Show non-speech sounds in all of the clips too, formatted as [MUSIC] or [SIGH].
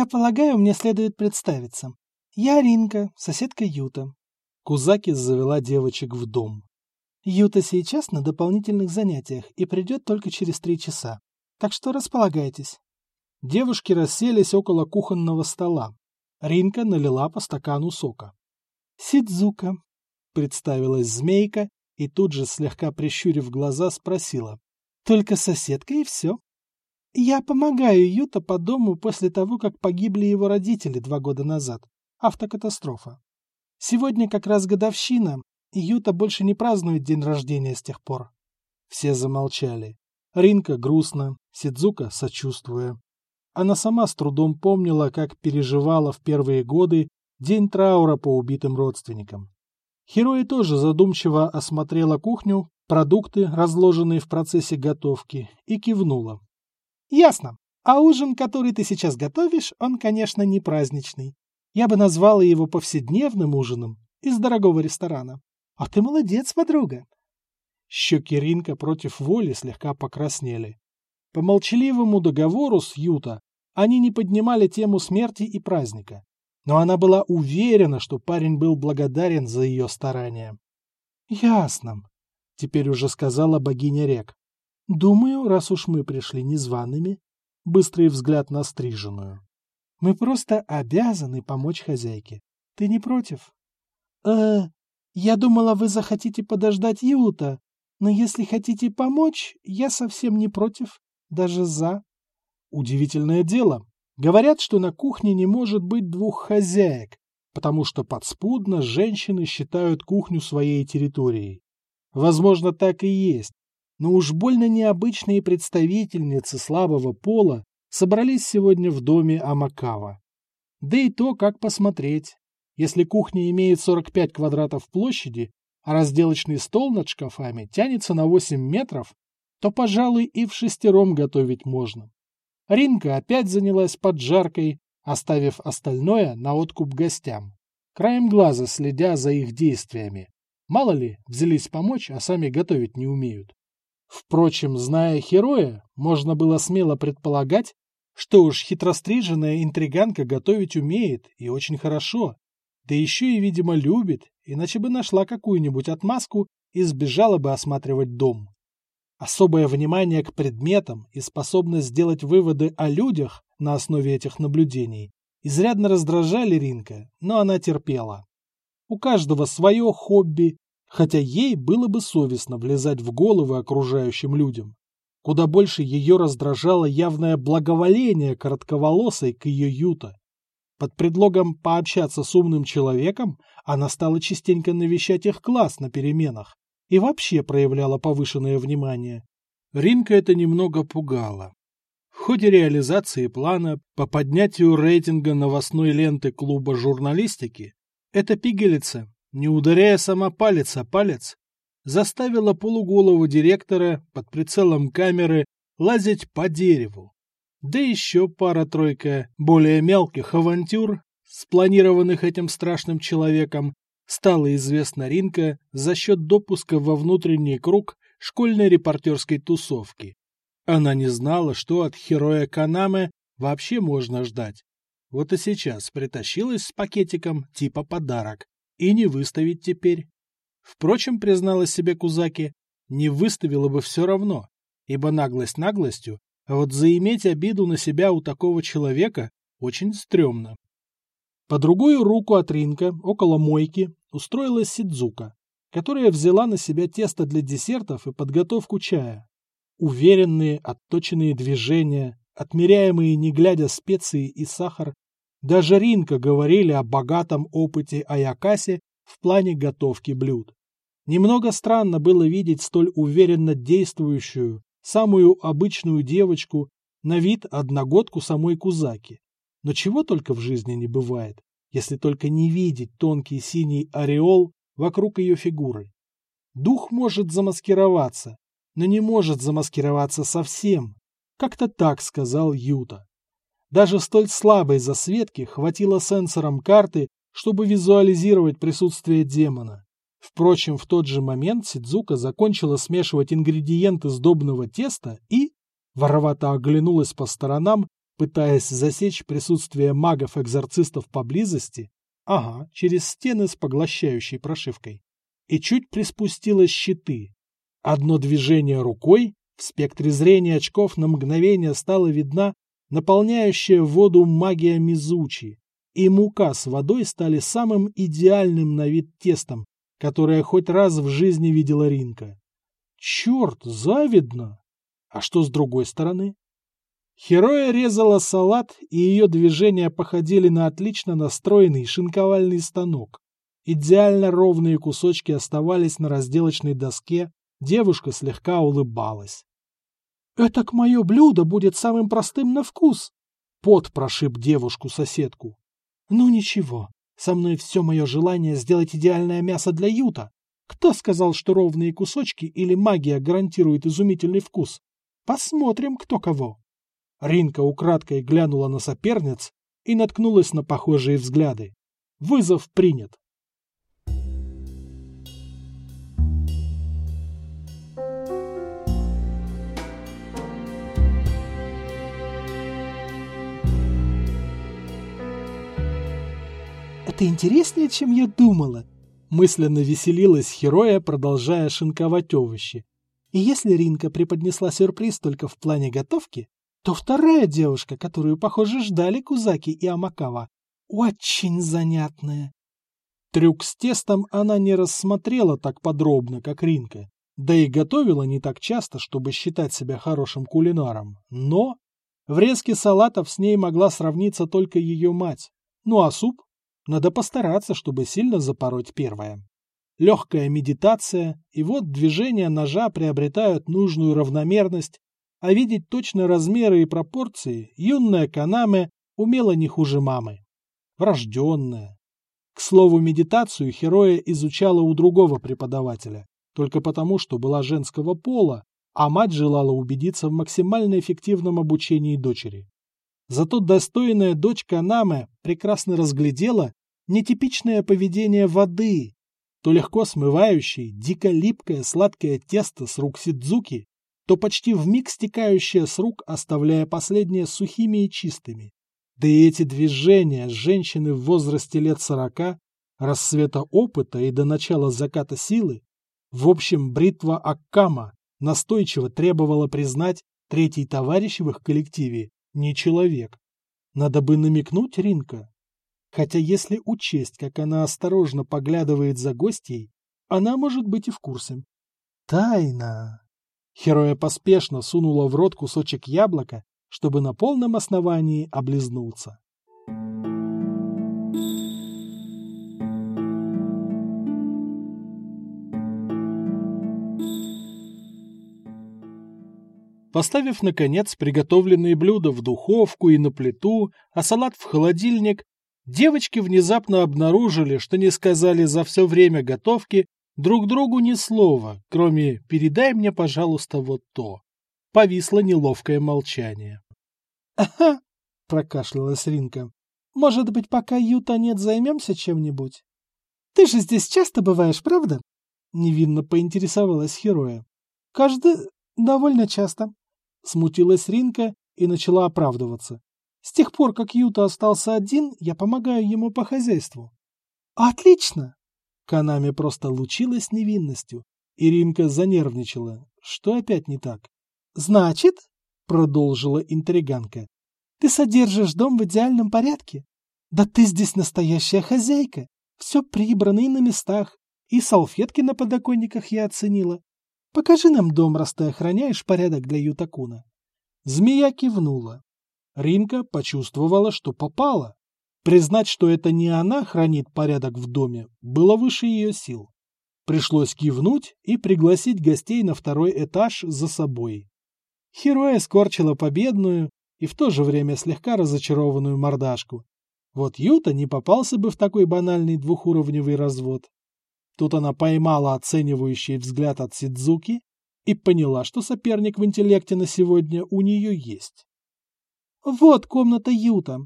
Я полагаю, мне следует представиться. Я Ринка, соседка Юта. Кузаки завела девочек в дом. Юта сейчас на дополнительных занятиях и придет только через три часа. Так что располагайтесь. Девушки расселись около кухонного стола. Ринка налила по стакану сока. «Сидзука», — представилась змейка и тут же, слегка прищурив глаза, спросила. «Только соседка и все». «Я помогаю Юта по дому после того, как погибли его родители два года назад. Автокатастрофа. Сегодня как раз годовщина, и Юта больше не празднует день рождения с тех пор». Все замолчали. Ринка грустно, Сидзука сочувствуя. Она сама с трудом помнила, как переживала в первые годы день траура по убитым родственникам. Херои тоже задумчиво осмотрела кухню, продукты, разложенные в процессе готовки, и кивнула. «Ясно. А ужин, который ты сейчас готовишь, он, конечно, не праздничный. Я бы назвала его повседневным ужином из дорогого ресторана. А ты молодец, подруга!» Щеки Ринка против воли слегка покраснели. По молчаливому договору с Юта они не поднимали тему смерти и праздника, но она была уверена, что парень был благодарен за ее старания. «Ясно», — теперь уже сказала богиня рек. «Думаю, раз уж мы пришли незваными, быстрый взгляд на стриженную. Мы просто обязаны помочь хозяйке. Ты не против?» «Э, я думала, вы захотите подождать Юта, но если хотите помочь, я совсем не против даже за. Удивительное дело. Говорят, что на кухне не может быть двух хозяек, потому что подспудно женщины считают кухню своей территорией. Возможно, так и есть. Но уж больно необычные представительницы слабого пола собрались сегодня в доме Амакава. Да и то, как посмотреть. Если кухня имеет 45 квадратов площади, а разделочный стол над шкафами тянется на 8 метров, то, пожалуй, и в шестером готовить можно. Ринка опять занялась поджаркой, оставив остальное на откуп гостям, краем глаза следя за их действиями. Мало ли, взялись помочь, а сами готовить не умеют. Впрочем, зная Хероя, можно было смело предполагать, что уж хитростриженная интриганка готовить умеет и очень хорошо, да еще и, видимо, любит, иначе бы нашла какую-нибудь отмазку и сбежала бы осматривать дом. Особое внимание к предметам и способность сделать выводы о людях на основе этих наблюдений изрядно раздражали Ринка, но она терпела. У каждого свое хобби, хотя ей было бы совестно влезать в головы окружающим людям. Куда больше ее раздражало явное благоволение коротковолосой к ее юта. Под предлогом пообщаться с умным человеком она стала частенько навещать их класс на переменах, и вообще проявляла повышенное внимание. Ринка это немного пугало. В ходе реализации плана по поднятию рейтинга новостной ленты клуба журналистики эта пигалица, не ударяя сама палец о палец, заставила полуголого директора под прицелом камеры лазить по дереву. Да еще пара-тройка более мелких авантюр, спланированных этим страшным человеком, стала известна Ринка за счет допуска во внутренний круг школьной репортерской тусовки. Она не знала, что от Хероя Канаме вообще можно ждать. Вот и сейчас притащилась с пакетиком типа подарок. И не выставить теперь. Впрочем, призналась себе Кузаки, не выставила бы все равно, ибо наглость наглостью, а вот заиметь обиду на себя у такого человека очень стрёмно. По другую руку от Ринка, около мойки, устроилась Сидзука, которая взяла на себя тесто для десертов и подготовку чая. Уверенные, отточенные движения, отмеряемые не глядя специи и сахар, даже Ринка говорили о богатом опыте Аякасе в плане готовки блюд. Немного странно было видеть столь уверенно действующую, самую обычную девочку, на вид одногодку самой Кузаки. Но чего только в жизни не бывает если только не видеть тонкий синий ореол вокруг ее фигуры. Дух может замаскироваться, но не может замаскироваться совсем. Как-то так сказал Юта. Даже столь слабой засветки хватило сенсором карты, чтобы визуализировать присутствие демона. Впрочем, в тот же момент Сидзука закончила смешивать ингредиенты сдобного теста и, воровато оглянулась по сторонам, пытаясь засечь присутствие магов-экзорцистов поблизости, ага, через стены с поглощающей прошивкой, и чуть приспустила щиты. Одно движение рукой, в спектре зрения очков на мгновение стала видна наполняющая воду магия Мизучи, и мука с водой стали самым идеальным на вид тестом, которое хоть раз в жизни видела Ринка. Черт, завидно! А что с другой стороны? Хероя резала салат, и ее движения походили на отлично настроенный шинковальный станок. Идеально ровные кусочки оставались на разделочной доске, девушка слегка улыбалась. «Этак мое блюдо будет самым простым на вкус!» Пот прошиб девушку-соседку. «Ну ничего, со мной все мое желание сделать идеальное мясо для юта. Кто сказал, что ровные кусочки или магия гарантирует изумительный вкус? Посмотрим, кто кого!» Ринка украдкой глянула на соперниц и наткнулась на похожие взгляды. Вызов принят. «Это интереснее, чем я думала», — мысленно веселилась Хероя, продолжая шинковать овощи. И если Ринка преподнесла сюрприз только в плане готовки, то вторая девушка, которую, похоже, ждали Кузаки и Амакава, очень занятная. Трюк с тестом она не рассмотрела так подробно, как Ринка, да и готовила не так часто, чтобы считать себя хорошим кулинаром. Но в резке салатов с ней могла сравниться только ее мать. Ну а суп? Надо постараться, чтобы сильно запороть первое. Легкая медитация, и вот движения ножа приобретают нужную равномерность, а видеть точно размеры и пропорции юная Канаме умела не хуже мамы. Врожденная. К слову, медитацию Хероя изучала у другого преподавателя, только потому, что была женского пола, а мать желала убедиться в максимально эффективном обучении дочери. Зато достойная дочь Канаме прекрасно разглядела нетипичное поведение воды, то легко смывающее дико липкое сладкое тесто с рук Сидзуки то почти вмиг стекающая с рук, оставляя последние сухими и чистыми. Да и эти движения женщины в возрасте лет сорока, рассвета опыта и до начала заката силы, в общем, бритва Аккама настойчиво требовала признать третий товарищ в их коллективе не человек. Надо бы намекнуть Ринка. Хотя если учесть, как она осторожно поглядывает за гостьей, она может быть и в курсе. Тайна. Хероя поспешно сунула в рот кусочек яблока, чтобы на полном основании облизнуться. Поставив, наконец, приготовленные блюда в духовку и на плиту, а салат в холодильник, девочки внезапно обнаружили, что не сказали за все время готовки Друг другу ни слова, кроме «передай мне, пожалуйста, вот то». Повисло неловкое молчание. «Ага», — прокашлялась Ринка. «Может быть, пока Юта нет, займемся чем-нибудь?» «Ты же здесь часто бываешь, правда?» Невинно поинтересовалась Хероя. «Каждый... довольно часто», — смутилась Ринка и начала оправдываться. «С тех пор, как Юта остался один, я помогаю ему по хозяйству». «Отлично!» Канами просто лучилась невинностью. Иринка занервничала. Что опять не так? «Значит, — продолжила интриганка, — ты содержишь дом в идеальном порядке? Да ты здесь настоящая хозяйка. Все прибрано и на местах. И салфетки на подоконниках я оценила. Покажи нам дом, раз ты охраняешь порядок для Ютакуна. Змея кивнула. Ринка почувствовала, что попала. Признать, что это не она хранит порядок в доме, было выше ее сил. Пришлось кивнуть и пригласить гостей на второй этаж за собой. Хероя скорчила победную и в то же время слегка разочарованную мордашку. Вот Юта не попался бы в такой банальный двухуровневый развод. Тут она поймала оценивающий взгляд от Сидзуки и поняла, что соперник в интеллекте на сегодня у нее есть. «Вот комната Юта»,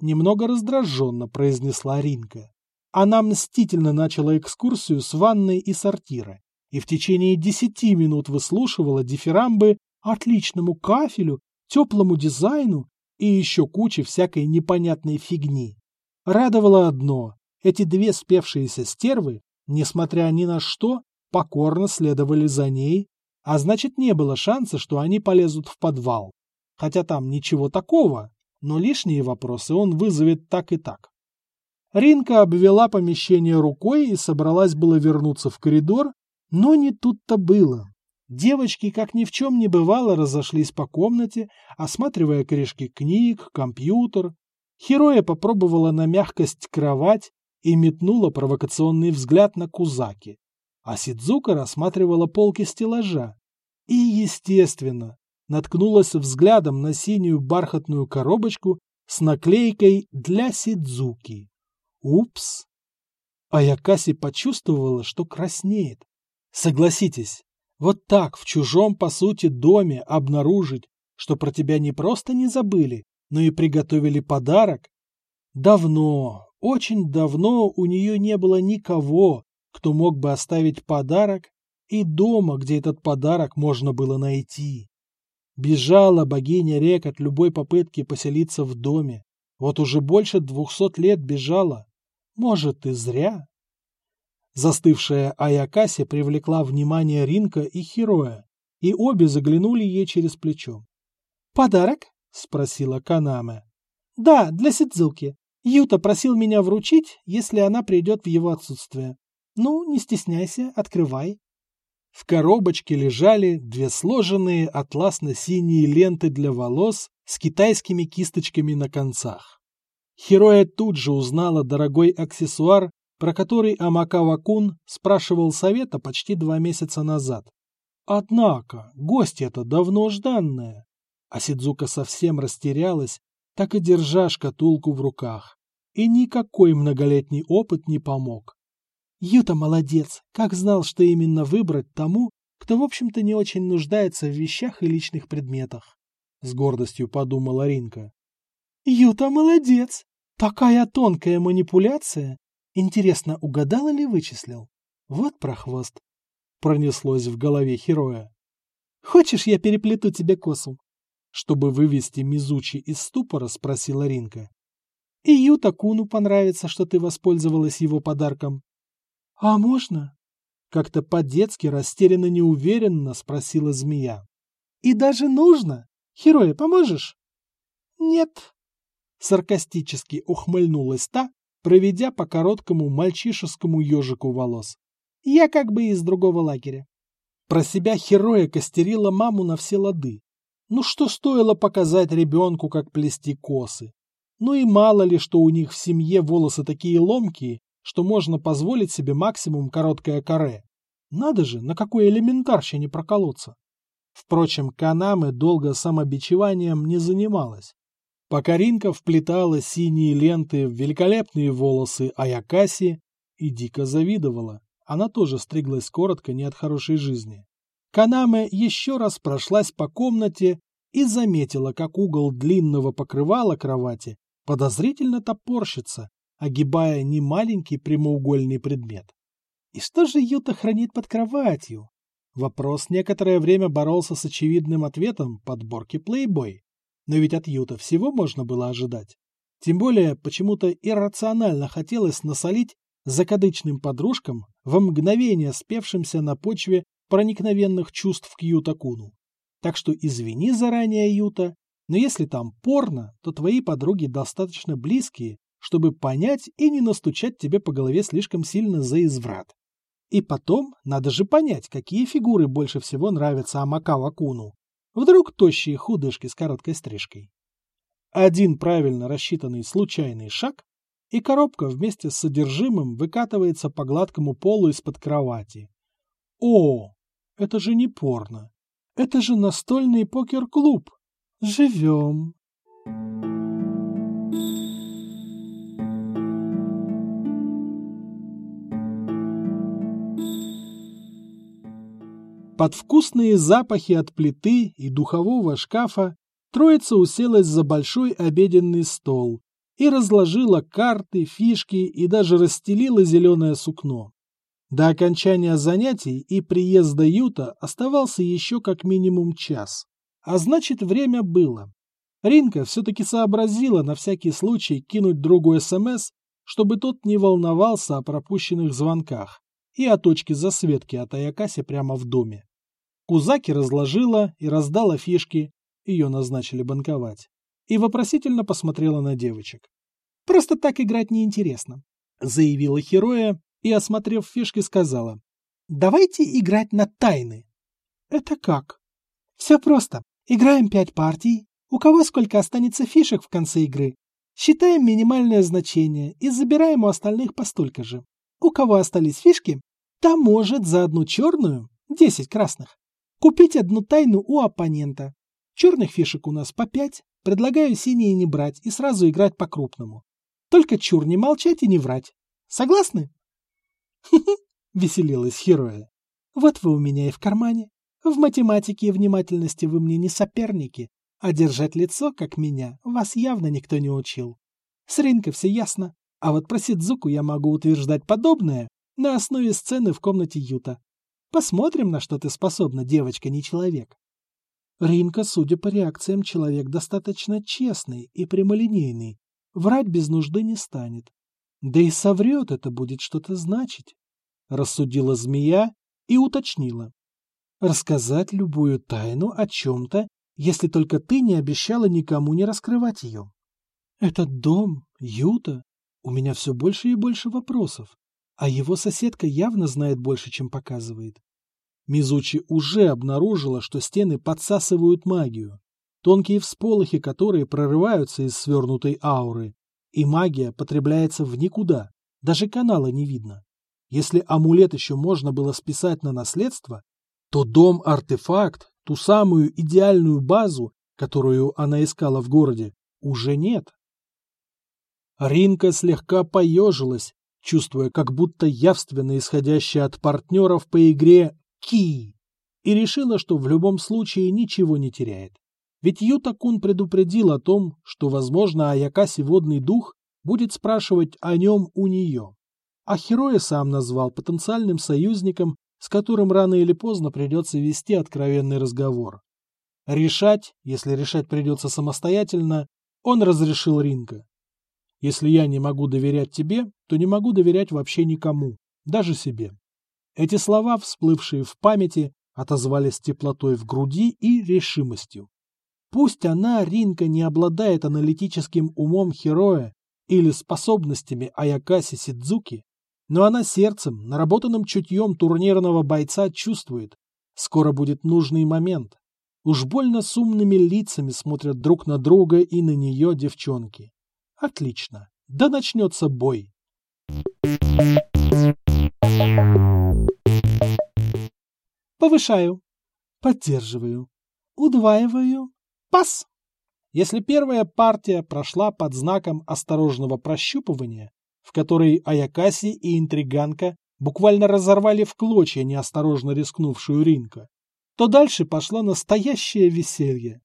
Немного раздраженно произнесла Ринка. Она мстительно начала экскурсию с ванной и сортира и в течение десяти минут выслушивала дифирамбы отличному кафелю, теплому дизайну и еще куча всякой непонятной фигни. Радовало одно – эти две спевшиеся стервы, несмотря ни на что, покорно следовали за ней, а значит не было шанса, что они полезут в подвал. Хотя там ничего такого, но лишние вопросы он вызовет так и так. Ринка обвела помещение рукой и собралась было вернуться в коридор, но не тут-то было. Девочки, как ни в чем не бывало, разошлись по комнате, осматривая корешки книг, компьютер. Хероя попробовала на мягкость кровать и метнула провокационный взгляд на Кузаки. А Сидзука рассматривала полки стеллажа. И, естественно, наткнулась взглядом на синюю бархатную коробочку с наклейкой «Для Сидзуки». Упс! Аякаси почувствовала, что краснеет. Согласитесь, вот так в чужом, по сути, доме обнаружить, что про тебя не просто не забыли, но и приготовили подарок? Давно, очень давно у нее не было никого, кто мог бы оставить подарок, и дома, где этот подарок можно было найти. Бежала богиня рек от любой попытки поселиться в доме. Вот уже больше двухсот лет бежала. Может, и зря. Застывшая Аякаси привлекла внимание Ринка и Хероя, и обе заглянули ей через плечо. «Подарок?» — спросила Канаме. «Да, для Сидзуки. Юта просил меня вручить, если она придет в его отсутствие. Ну, не стесняйся, открывай». В коробочке лежали две сложенные атласно-синие ленты для волос с китайскими кисточками на концах. Хероя тут же узнала дорогой аксессуар про который Амакава-кун спрашивал совета почти два месяца назад. Однако, гость это давно жданная. А Сидзука совсем растерялась, так и держа шкатулку в руках. И никакой многолетний опыт не помог. Юта молодец, как знал, что именно выбрать тому, кто, в общем-то, не очень нуждается в вещах и личных предметах. С гордостью подумала Ринка. Юта молодец! Такая тонкая манипуляция Интересно, угадал или вычислил? Вот прохвост. Пронеслось в голове Хероя. Хочешь, я переплету тебе косу? Чтобы вывести Мизучи из ступора, спросила Ринка. И Юта Куну понравится, что ты воспользовалась его подарком. А можно? Как-то по-детски растерянно неуверенно спросила змея. И даже нужно? Хероя, поможешь? Нет. Саркастически ухмыльнулась та, проведя по короткому мальчишескому ежику волос. Я как бы из другого лагеря. Про себя Хероя костерила маму на все лады. Ну что стоило показать ребенку, как плести косы? Ну и мало ли, что у них в семье волосы такие ломкие, что можно позволить себе максимум короткое каре. Надо же, на какой элементарщине проколоться. Впрочем, Канаме долго самобичеванием не занималась. Пока Ринка вплетала синие ленты в великолепные волосы Аякаси и дико завидовала. Она тоже стриглась коротко, не от хорошей жизни. Канаме еще раз прошлась по комнате и заметила, как угол длинного покрывала кровати подозрительно топорщится, огибая немаленький прямоугольный предмет. И что же Юта хранит под кроватью? Вопрос некоторое время боролся с очевидным ответом подборки Playboy. Но ведь от Юта всего можно было ожидать. Тем более, почему-то иррационально хотелось насолить закадычным подружкам во мгновение спевшимся на почве проникновенных чувств к Юта-куну. Так что извини заранее, Юта, но если там порно, то твои подруги достаточно близкие, чтобы понять и не настучать тебе по голове слишком сильно за изврат. И потом надо же понять, какие фигуры больше всего нравятся Амакава-куну. Вдруг тощие худышки с короткой стрижкой. Один правильно рассчитанный случайный шаг, и коробка вместе с содержимым выкатывается по гладкому полу из-под кровати. О, это же не порно. Это же настольный покер-клуб. Живем. Под вкусные запахи от плиты и духового шкафа троица уселась за большой обеденный стол и разложила карты, фишки и даже расстелила зеленое сукно. До окончания занятий и приезда Юта оставался еще как минимум час. А значит, время было. Ринка все-таки сообразила на всякий случай кинуть другу СМС, чтобы тот не волновался о пропущенных звонках и о точке засветки от Аякаси прямо в доме. Кузаки разложила и раздала фишки, ее назначили банковать, и вопросительно посмотрела на девочек. «Просто так играть неинтересно», — заявила Хероя и, осмотрев фишки, сказала. «Давайте играть на тайны». «Это как?» «Все просто. Играем пять партий. У кого сколько останется фишек в конце игры? Считаем минимальное значение и забираем у остальных по столько же. У кого остались фишки, та может за одну черную, 10 красных, купить одну тайну у оппонента. Черных фишек у нас по 5, предлагаю синие не брать и сразу играть по-крупному. Только чур не молчать и не врать. Согласны? Хе-хе, [LAUGHS] веселилась Хероя. Вот вы у меня и в кармане. В математике и внимательности вы мне не соперники, а держать лицо, как меня, вас явно никто не учил. С Ринкой все ясно, а вот про Сидзуку я могу утверждать подобное на основе сцены в комнате Юта. Посмотрим, на что ты способна, девочка, не человек. Ринка, судя по реакциям, человек достаточно честный и прямолинейный. Врать без нужды не станет. Да и соврет это будет что-то значить. Рассудила змея и уточнила. Рассказать любую тайну о чем-то если только ты не обещала никому не раскрывать ее. Этот дом, Юта, у меня все больше и больше вопросов, а его соседка явно знает больше, чем показывает. Мизучи уже обнаружила, что стены подсасывают магию, тонкие всполохи которые прорываются из свернутой ауры, и магия потребляется в никуда, даже канала не видно. Если амулет еще можно было списать на наследство, то дом-артефакт Ту самую идеальную базу, которую она искала в городе, уже нет. Ринка слегка поежилась, чувствуя как будто явственно исходящее от партнеров по игре «Ки», и решила, что в любом случае ничего не теряет. Ведь Ютакун предупредил о том, что, возможно, Аякаси Водный Дух будет спрашивать о нем у нее. А Хероя сам назвал потенциальным союзником с которым рано или поздно придется вести откровенный разговор. Решать, если решать придется самостоятельно, он разрешил Ринка. Если я не могу доверять тебе, то не могу доверять вообще никому, даже себе. Эти слова, всплывшие в памяти, отозвались теплотой в груди и решимостью. Пусть она, Ринка, не обладает аналитическим умом Хероя или способностями Аякаси Сидзуки, но она сердцем, наработанным чутьем турнирного бойца чувствует. Скоро будет нужный момент. Уж больно с умными лицами смотрят друг на друга и на нее девчонки. Отлично. Да начнется бой. Повышаю. Поддерживаю. Удваиваю. Пас! Если первая партия прошла под знаком осторожного прощупывания, в которой Аякаси и интриганка буквально разорвали в клочья неосторожно рискнувшую Ринка, то дальше пошло настоящее веселье.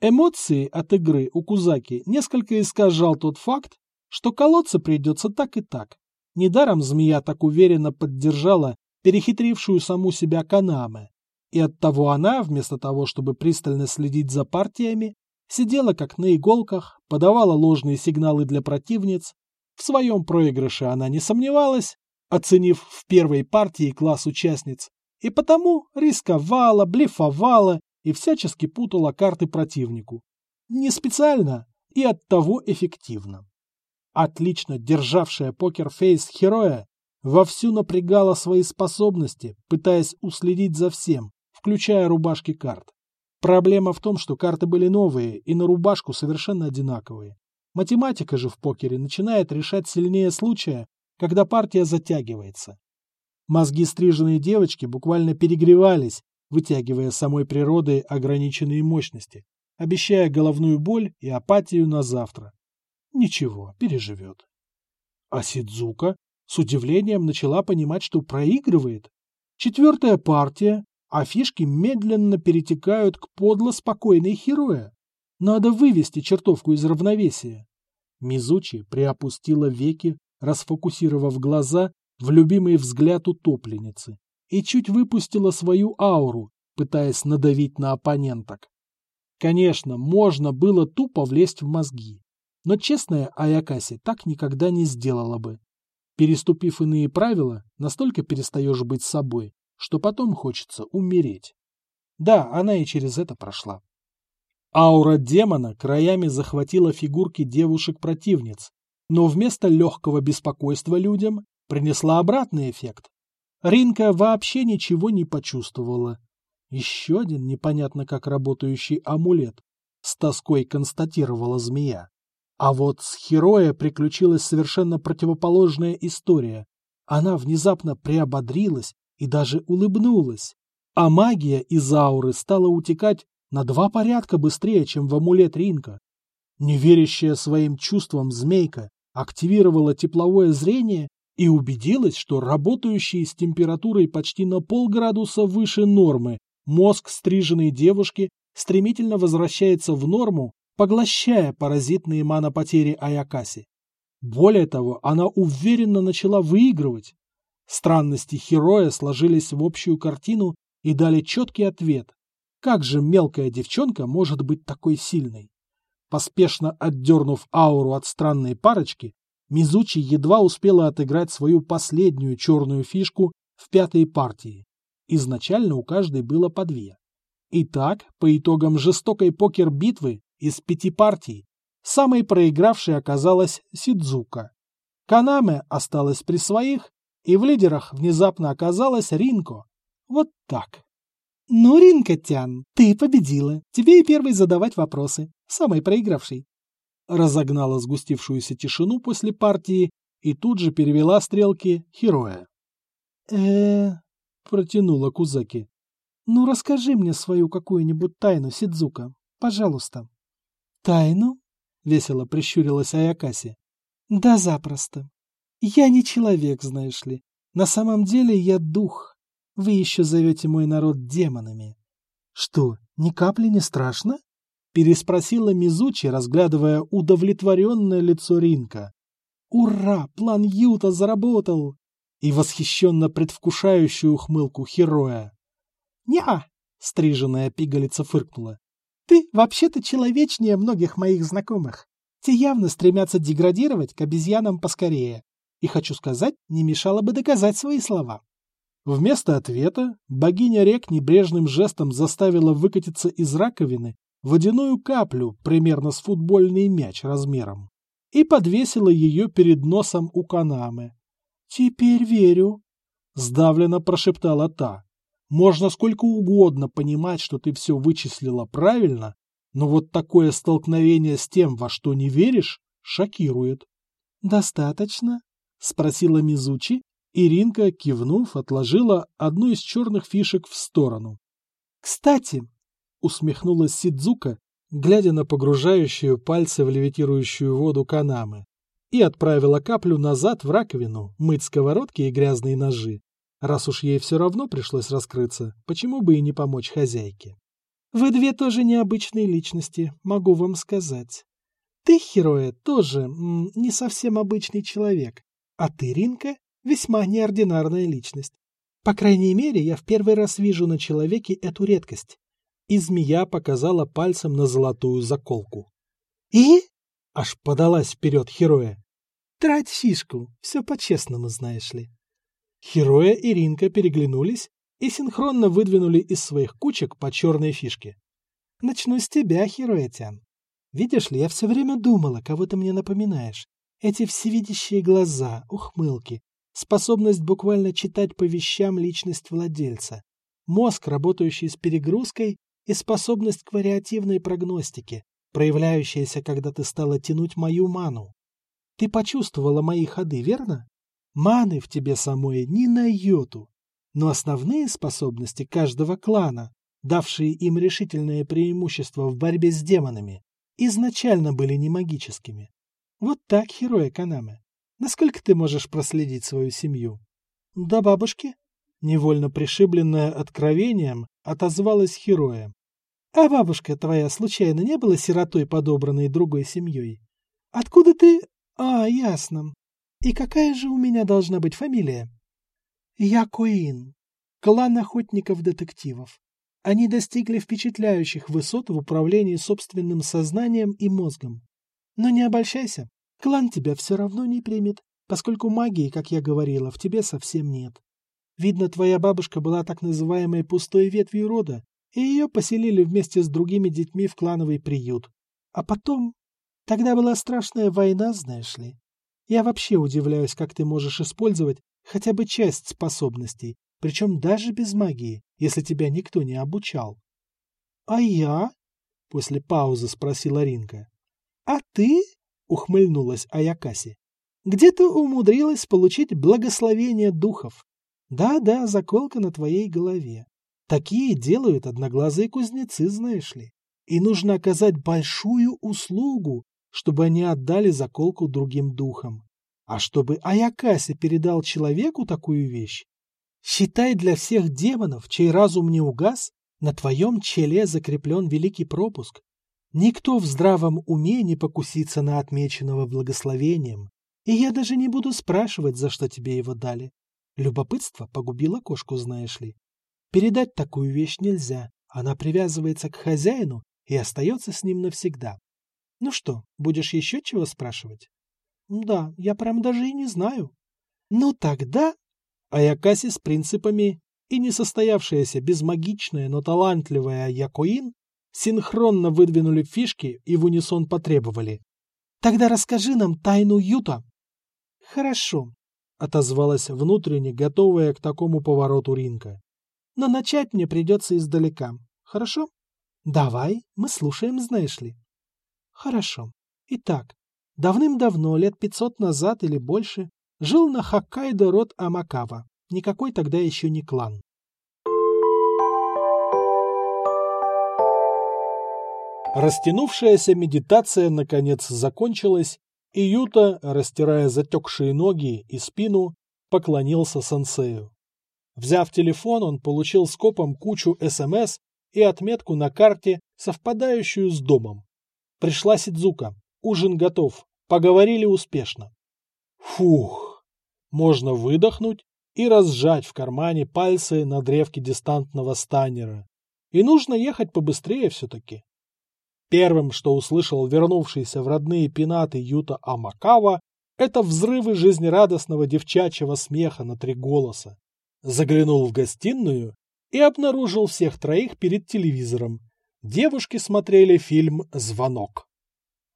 Эмоции от игры у Кузаки несколько искажал тот факт, что колоться придется так и так. Недаром змея так уверенно поддержала перехитрившую саму себя Канаме, и оттого она, вместо того, чтобы пристально следить за партиями, сидела как на иголках, подавала ложные сигналы для противниц в своем проигрыше она не сомневалась, оценив в первой партии класс участниц, и потому рисковала, блефовала и всячески путала карты противнику. Не специально и оттого эффективно. Отлично державшая покерфейс Хероя вовсю напрягала свои способности, пытаясь уследить за всем, включая рубашки карт. Проблема в том, что карты были новые и на рубашку совершенно одинаковые. Математика же в покере начинает решать сильнее случая, когда партия затягивается. Мозги стриженной девочки буквально перегревались, вытягивая самой природой ограниченные мощности, обещая головную боль и апатию на завтра. Ничего, переживет. А Сидзука с удивлением начала понимать, что проигрывает. Четвертая партия, а фишки медленно перетекают к подло спокойной Хероя. Надо вывести чертовку из равновесия. Мизучи приопустила веки, расфокусировав глаза в любимый взгляд утопленницы, и чуть выпустила свою ауру, пытаясь надавить на оппоненток. Конечно, можно было тупо влезть в мозги. Но честная Аякаси так никогда не сделала бы. Переступив иные правила, настолько перестаешь быть собой, что потом хочется умереть. Да, она и через это прошла. Аура демона краями захватила фигурки девушек-противниц, но вместо легкого беспокойства людям принесла обратный эффект. Ринка вообще ничего не почувствовала. Еще один непонятно как работающий амулет, с тоской констатировала змея. А вот с Хероя приключилась совершенно противоположная история. Она внезапно приободрилась и даже улыбнулась. А магия из ауры стала утекать на два порядка быстрее, чем в амулет Ринка. Неверящая своим чувствам змейка активировала тепловое зрение и убедилась, что работающий с температурой почти на полградуса выше нормы мозг стриженной девушки стремительно возвращается в норму поглощая паразитные манопотери Аякаси. Более того, она уверенно начала выигрывать. Странности Хероя сложились в общую картину и дали четкий ответ. Как же мелкая девчонка может быть такой сильной? Поспешно отдернув ауру от странной парочки, Мизучи едва успела отыграть свою последнюю черную фишку в пятой партии. Изначально у каждой было по две. Итак, по итогам жестокой покер-битвы из пяти партий самой проигравшей оказалась Сидзука. Канаме осталась при своих, и в лидерах внезапно оказалась Ринко. Вот так. «Ну, Ринко-тян, ты победила. Тебе и первый задавать вопросы. Самый проигравший». Разогнала сгустившуюся тишину после партии и тут же перевела стрелки Хероя. э протянула Кузаки. «Ну, расскажи мне свою какую-нибудь тайну, Сидзука, пожалуйста». «Тайну?» — весело прищурилась Аякаси. «Да запросто. Я не человек, знаешь ли. На самом деле я дух. Вы еще зовете мой народ демонами». «Что, ни капли не страшно?» — переспросила Мизучи, разглядывая удовлетворенное лицо Ринка. «Ура! План Юта заработал!» И восхищенно предвкушающую ухмылку Хероя. «Не-а!» — стриженная пигалица фыркнула. Ты вообще-то человечнее многих моих знакомых. Те явно стремятся деградировать к обезьянам поскорее. И хочу сказать, не мешало бы доказать свои слова. Вместо ответа богиня рек небрежным жестом заставила выкатиться из раковины водяную каплю примерно с футбольный мяч размером и подвесила ее перед носом у Канамы. «Теперь верю», — сдавленно прошептала та. Можно сколько угодно понимать, что ты все вычислила правильно, но вот такое столкновение с тем, во что не веришь, шокирует. «Достаточно?» — спросила Мизучи, и Ринка, кивнув, отложила одну из черных фишек в сторону. «Кстати!» — усмехнулась Сидзука, глядя на погружающую пальцы в левитирующую воду Канамы, и отправила каплю назад в раковину мыть сковородки и грязные ножи. Раз уж ей все равно пришлось раскрыться, почему бы и не помочь хозяйке? Вы две тоже необычные личности, могу вам сказать. Ты, Хероя, тоже м, не совсем обычный человек, а ты, Ринка, весьма неординарная личность. По крайней мере, я в первый раз вижу на человеке эту редкость. И змея показала пальцем на золотую заколку. И? Аж подалась вперед Хероя. Трать фишку, все по-честному, знаешь ли. Хероя и Ринка переглянулись и синхронно выдвинули из своих кучек по черной фишке. «Начну с тебя, Хероэтян. Видишь ли, я все время думала, кого ты мне напоминаешь. Эти всевидящие глаза, ухмылки, способность буквально читать по вещам личность владельца, мозг, работающий с перегрузкой, и способность к вариативной прогностике, проявляющаяся, когда ты стала тянуть мою ману. Ты почувствовала мои ходы, верно? Маны в тебе самой ни на йоту. Но основные способности каждого клана, давшие им решительное преимущество в борьбе с демонами, изначально были не магическими. Вот так, Хероя Канаме. Насколько ты можешь проследить свою семью? Да бабушки. Невольно пришибленная откровением, отозвалась Хероя. А бабушка твоя случайно не была сиротой, подобранной другой семьей? Откуда ты... А, ясно. И какая же у меня должна быть фамилия? Я Коин, клан охотников-детективов. Они достигли впечатляющих высот в управлении собственным сознанием и мозгом. Но не обольщайся, клан тебя все равно не примет, поскольку магии, как я говорила, в тебе совсем нет. Видно, твоя бабушка была так называемой пустой ветвью рода, и ее поселили вместе с другими детьми в клановый приют. А потом... Тогда была страшная война, знаешь ли. Я вообще удивляюсь, как ты можешь использовать хотя бы часть способностей, причем даже без магии, если тебя никто не обучал. — А я? — после паузы спросила Ринка. — А ты? — ухмыльнулась Аякаси. — Где ты умудрилась получить благословение духов? Да-да, заколка на твоей голове. Такие делают одноглазые кузнецы, знаешь ли. И нужно оказать большую услугу, чтобы они отдали заколку другим духам. А чтобы Аякаси передал человеку такую вещь, считай для всех демонов, чей разум не угас, на твоем челе закреплен великий пропуск. Никто в здравом уме не покусится на отмеченного благословением, и я даже не буду спрашивать, за что тебе его дали. Любопытство погубило кошку, знаешь ли. Передать такую вещь нельзя, она привязывается к хозяину и остается с ним навсегда. Ну что, будешь еще чего спрашивать? Да, я прям даже и не знаю. Ну тогда... Аякаси с принципами и несостоявшаяся безмагичная, но талантливая Якоин синхронно выдвинули фишки и в унисон потребовали. «Тогда расскажи нам тайну Юта». «Хорошо», — отозвалась внутренне, готовая к такому повороту Ринка. «Но начать мне придется издалека. Хорошо? Давай, мы слушаем, знаешь ли». «Хорошо. Итак, Давным-давно, лет пятьсот назад или больше, жил на Хоккайдо род Амакава, никакой тогда еще не клан. Растянувшаяся медитация наконец закончилась, и Юта, растирая затекшие ноги и спину, поклонился сенсею. Взяв телефон, он получил скопом кучу СМС и отметку на карте, совпадающую с домом. Пришла Сидзука. Ужин готов. Поговорили успешно. Фух. Можно выдохнуть и разжать в кармане пальцы на древке дистантного станера. И нужно ехать побыстрее все-таки. Первым, что услышал вернувшийся в родные пенаты Юта Амакава, это взрывы жизнерадостного девчачьего смеха на три голоса. Заглянул в гостиную и обнаружил всех троих перед телевизором. Девушки смотрели фильм «Звонок».